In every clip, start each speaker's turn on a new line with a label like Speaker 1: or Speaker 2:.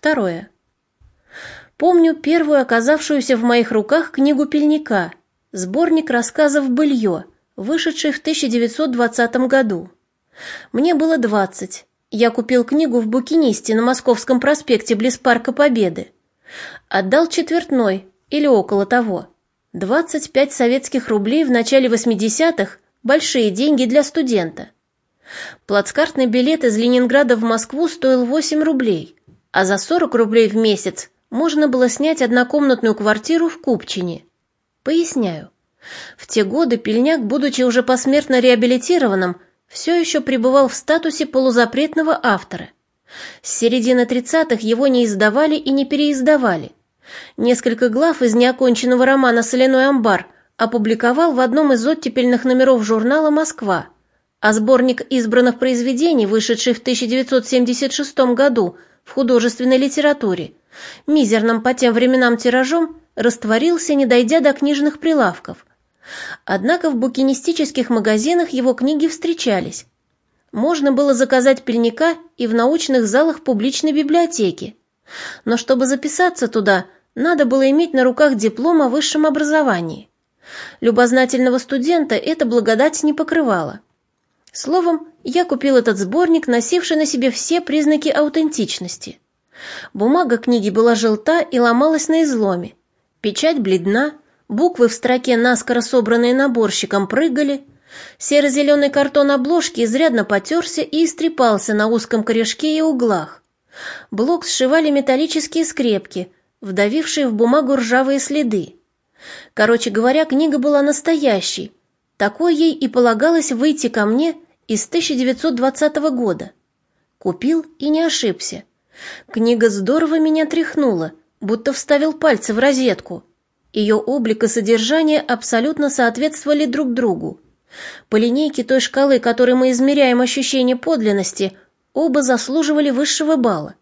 Speaker 1: Второе. Помню первую оказавшуюся в моих руках книгу Пельника, сборник рассказов «Былье», вышедший в 1920 году. Мне было 20. Я купил книгу в букинисте на Московском проспекте близ Парка Победы. Отдал четвертной или около того. 25 советских рублей в начале 80-х – большие деньги для студента. Плацкартный билет из Ленинграда в Москву стоил 8 рублей, а за 40 рублей в месяц можно было снять однокомнатную квартиру в Купчине. Поясняю. В те годы Пельняк, будучи уже посмертно реабилитированным, все еще пребывал в статусе полузапретного автора. С середины 30-х его не издавали и не переиздавали. Несколько глав из неоконченного романа «Соляной амбар» опубликовал в одном из оттепельных номеров журнала «Москва», а сборник избранных произведений, вышедший в 1976 году в художественной литературе, мизерным по тем временам тиражом, растворился, не дойдя до книжных прилавков. Однако в букинистических магазинах его книги встречались. Можно было заказать пельника и в научных залах публичной библиотеки. Но чтобы записаться туда, надо было иметь на руках диплом о высшем образовании. Любознательного студента эта благодать не покрывала. Словом, я купил этот сборник, носивший на себе все признаки аутентичности. Бумага книги была желта и ломалась на изломе. Печать бледна, буквы в строке, наскоро собранные наборщиком, прыгали. Серо-зеленый картон обложки изрядно потерся и истрепался на узком корешке и углах. Блок сшивали металлические скрепки, вдавившие в бумагу ржавые следы. Короче говоря, книга была настоящей. Такой ей и полагалось выйти ко мне из 1920 года. Купил и не ошибся. Книга здорово меня тряхнула, будто вставил пальцы в розетку. Ее облик и содержание абсолютно соответствовали друг другу. По линейке той шкалы, которой мы измеряем ощущение подлинности, оба заслуживали высшего балла.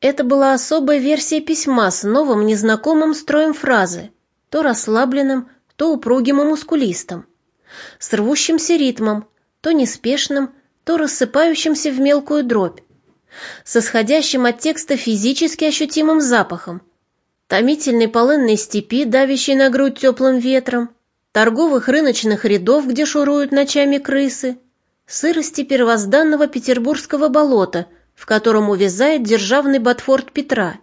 Speaker 1: Это была особая версия письма с новым незнакомым строем фразы, то расслабленным, то упругим и мускулистым, с рвущимся ритмом, то неспешным, то рассыпающимся в мелкую дробь, с исходящим от текста физически ощутимым запахом, томительной полынной степи, давящей на грудь теплым ветром, торговых рыночных рядов, где шуруют ночами крысы, сырости первозданного петербургского болота, в котором увязает державный Ботфорд Петра.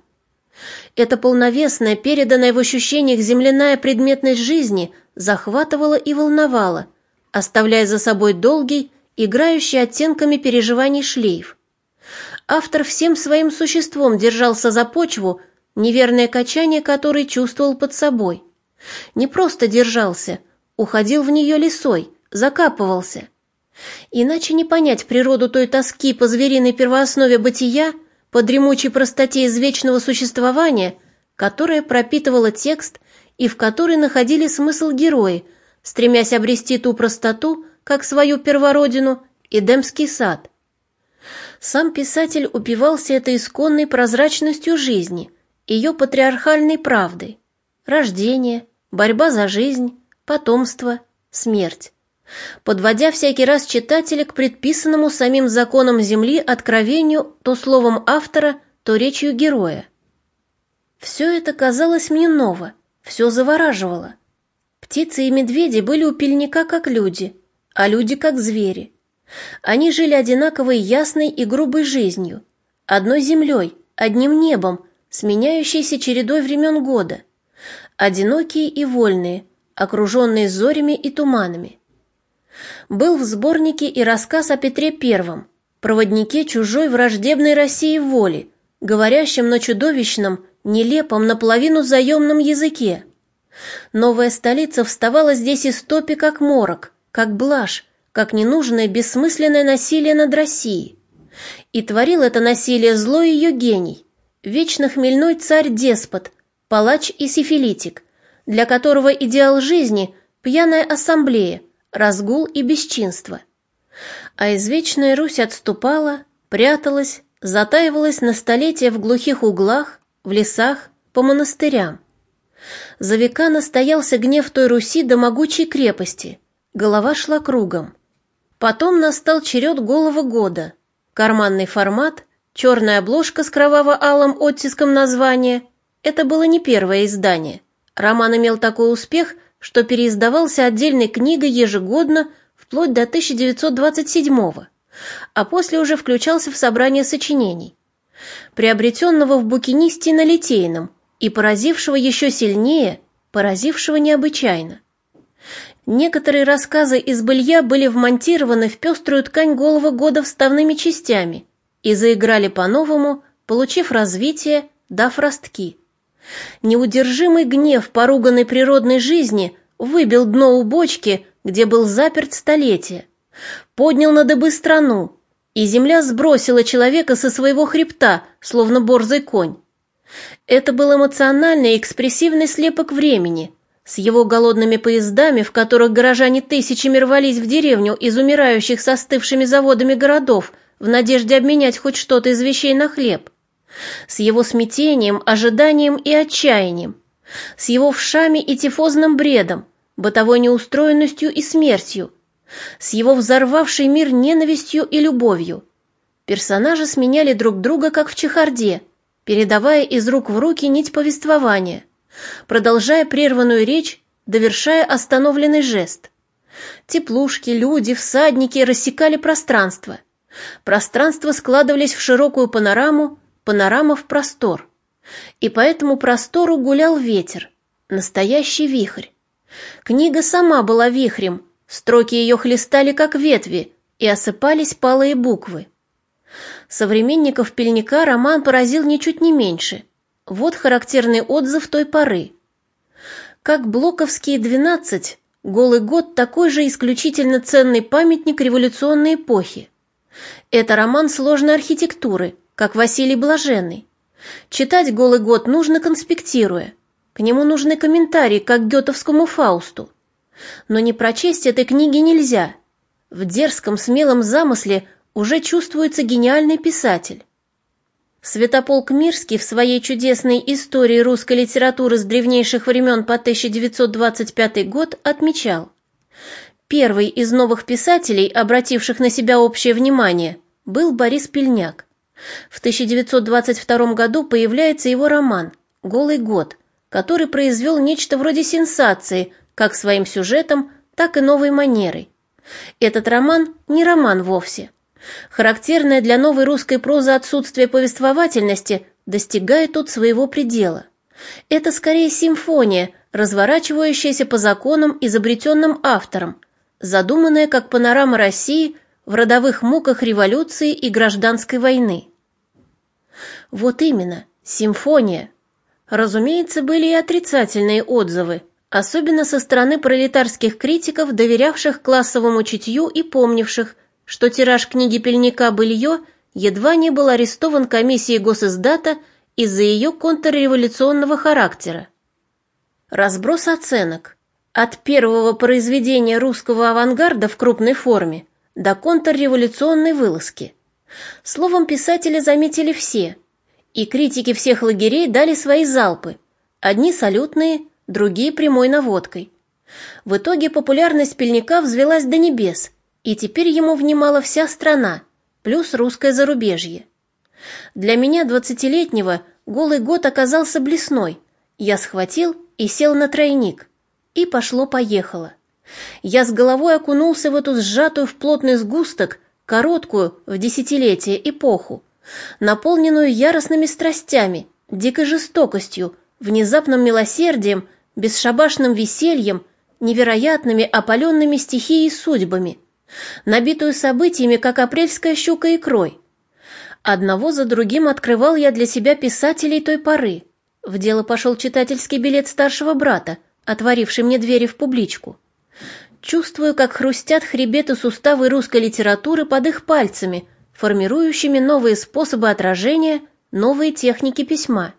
Speaker 1: Эта полновесная, переданная в ощущениях земляная предметность жизни захватывала и волновала, оставляя за собой долгий, играющий оттенками переживаний шлейф. Автор всем своим существом держался за почву, неверное качание которой чувствовал под собой. Не просто держался, уходил в нее лесой, закапывался. Иначе не понять природу той тоски по звериной первооснове бытия, по дремучей простоте извечного существования, которая пропитывала текст и в которой находили смысл герои, стремясь обрести ту простоту, как свою первородину, Эдемский сад – сам писатель упивался этой исконной прозрачностью жизни, ее патриархальной правдой. Рождение, борьба за жизнь, потомство, смерть. Подводя всякий раз читателя к предписанному самим законам Земли откровению то словом автора, то речью героя. Все это казалось мне ново, все завораживало. Птицы и медведи были у пельника как люди, а люди как звери. Они жили одинаковой ясной и грубой жизнью, одной землей, одним небом, сменяющейся чередой времен года, одинокие и вольные, окруженные зорями и туманами. Был в сборнике и рассказ о Петре Первом, проводнике чужой враждебной России воли, говорящем на чудовищном, нелепом, наполовину заемном языке. Новая столица вставала здесь из топи, как морок, как блажь, как ненужное бессмысленное насилие над Россией. И творил это насилие злой ее гений, вечно хмельной царь-деспот, палач и сифилитик, для которого идеал жизни – пьяная ассамблея, разгул и бесчинство. А извечная Русь отступала, пряталась, затаивалась на столетия в глухих углах, в лесах, по монастырям. За века настоялся гнев той Руси до могучей крепости, голова шла кругом. Потом настал черед голого года, карманный формат, черная обложка с кроваво-алым оттиском названия. Это было не первое издание. Роман имел такой успех, что переиздавался отдельной книгой ежегодно вплоть до 1927 а после уже включался в собрание сочинений. Приобретенного в букинисте на Литейном и поразившего еще сильнее, поразившего необычайно. Некоторые рассказы из былья были вмонтированы в пеструю ткань голого года вставными частями и заиграли по-новому, получив развитие, дав ростки. Неудержимый гнев поруганной природной жизни выбил дно у бочки, где был заперт столетие, поднял на дыбы страну, и земля сбросила человека со своего хребта, словно борзый конь. Это был эмоциональный и экспрессивный слепок времени, с его голодными поездами, в которых горожане тысячами рвались в деревню из умирающих со остывшими заводами городов в надежде обменять хоть что-то из вещей на хлеб, с его смятением, ожиданием и отчаянием, с его вшами и тифозным бредом, бытовой неустроенностью и смертью, с его взорвавшей мир ненавистью и любовью. Персонажи сменяли друг друга, как в чехарде, передавая из рук в руки нить повествования – продолжая прерванную речь, довершая остановленный жест. Теплушки, люди, всадники рассекали пространство. Пространства складывались в широкую панораму, панорама в простор. И по этому простору гулял ветер, настоящий вихрь. Книга сама была вихрем, строки ее хлестали, как ветви, и осыпались палые буквы. Современников Пельника роман поразил ничуть не меньше – вот характерный отзыв той поры. Как Блоковские 12, голый год такой же исключительно ценный памятник революционной эпохи. Это роман сложной архитектуры, как Василий Блаженный. Читать голый год нужно конспектируя. К нему нужны комментарии, как Гетовскому Фаусту. Но не прочесть этой книги нельзя. В дерзком, смелом замысле уже чувствуется гениальный писатель. Святополк Мирский в своей чудесной истории русской литературы с древнейших времен по 1925 год отмечал. Первый из новых писателей, обративших на себя общее внимание, был Борис Пельняк. В 1922 году появляется его роман «Голый год», который произвел нечто вроде сенсации как своим сюжетом, так и новой манерой. Этот роман не роман вовсе. Характерное для новой русской прозы отсутствие повествовательности достигает тут своего предела. Это скорее симфония, разворачивающаяся по законам, изобретенным автором, задуманная как панорама России в родовых муках революции и гражданской войны. Вот именно, симфония. Разумеется, были и отрицательные отзывы, особенно со стороны пролетарских критиков, доверявших классовому чутью и помнивших, что тираж книги Пельника «Былье» едва не был арестован комиссией госиздата из-за ее контрреволюционного характера. Разброс оценок. От первого произведения русского авангарда в крупной форме до контрреволюционной вылазки. Словом, писателя заметили все, и критики всех лагерей дали свои залпы, одни салютные, другие прямой наводкой. В итоге популярность Пельника взвелась до небес – и теперь ему внимала вся страна, плюс русское зарубежье. Для меня, двадцатилетнего, голый год оказался блесной. Я схватил и сел на тройник. И пошло-поехало. Я с головой окунулся в эту сжатую в плотный сгусток, короткую, в десятилетие эпоху, наполненную яростными страстями, дикой жестокостью, внезапным милосердием, бесшабашным весельем, невероятными опаленными стихией судьбами набитую событиями, как апрельская щука икрой. Одного за другим открывал я для себя писателей той поры. В дело пошел читательский билет старшего брата, отворивший мне двери в публичку. Чувствую, как хрустят хребеты суставы русской литературы под их пальцами, формирующими новые способы отражения, новые техники письма.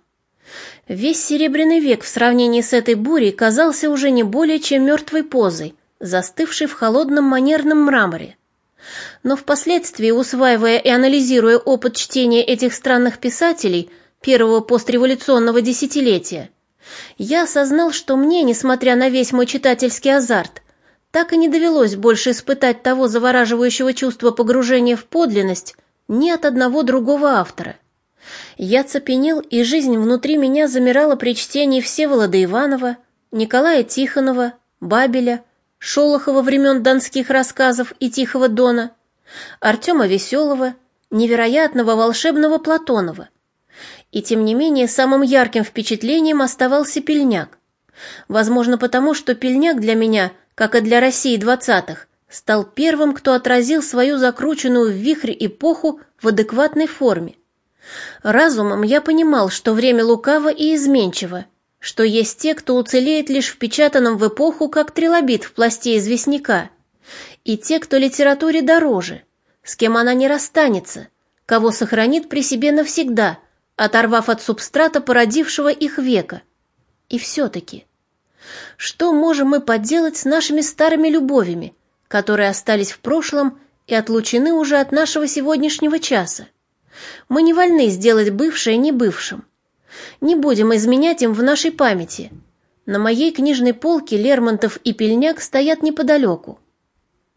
Speaker 1: Весь Серебряный век в сравнении с этой бурей казался уже не более чем мертвой позой – застывший в холодном манерном мраморе. Но впоследствии, усваивая и анализируя опыт чтения этих странных писателей первого постреволюционного десятилетия, я осознал, что мне, несмотря на весь мой читательский азарт, так и не довелось больше испытать того завораживающего чувства погружения в подлинность, ни от одного другого автора. Я цепенел, и жизнь внутри меня замирала при чтении Всеволода Иванова, Николая Тихонова, Бабеля, Шолохова времен донских рассказов и Тихого Дона, Артема Веселого, невероятного волшебного Платонова. И тем не менее самым ярким впечатлением оставался Пельняк. Возможно, потому что Пельняк для меня, как и для России двадцатых, стал первым, кто отразил свою закрученную в вихре эпоху в адекватной форме. Разумом я понимал, что время лукаво и изменчиво, что есть те, кто уцелеет лишь впечатанном в эпоху, как трилобит в пласте известняка, и те, кто литературе дороже, с кем она не расстанется, кого сохранит при себе навсегда, оторвав от субстрата, породившего их века. И все-таки, что можем мы поделать с нашими старыми любовями, которые остались в прошлом и отлучены уже от нашего сегодняшнего часа? Мы не вольны сделать бывшее не бывшим. Не будем изменять им в нашей памяти. На моей книжной полке Лермонтов и Пельняк стоят неподалеку.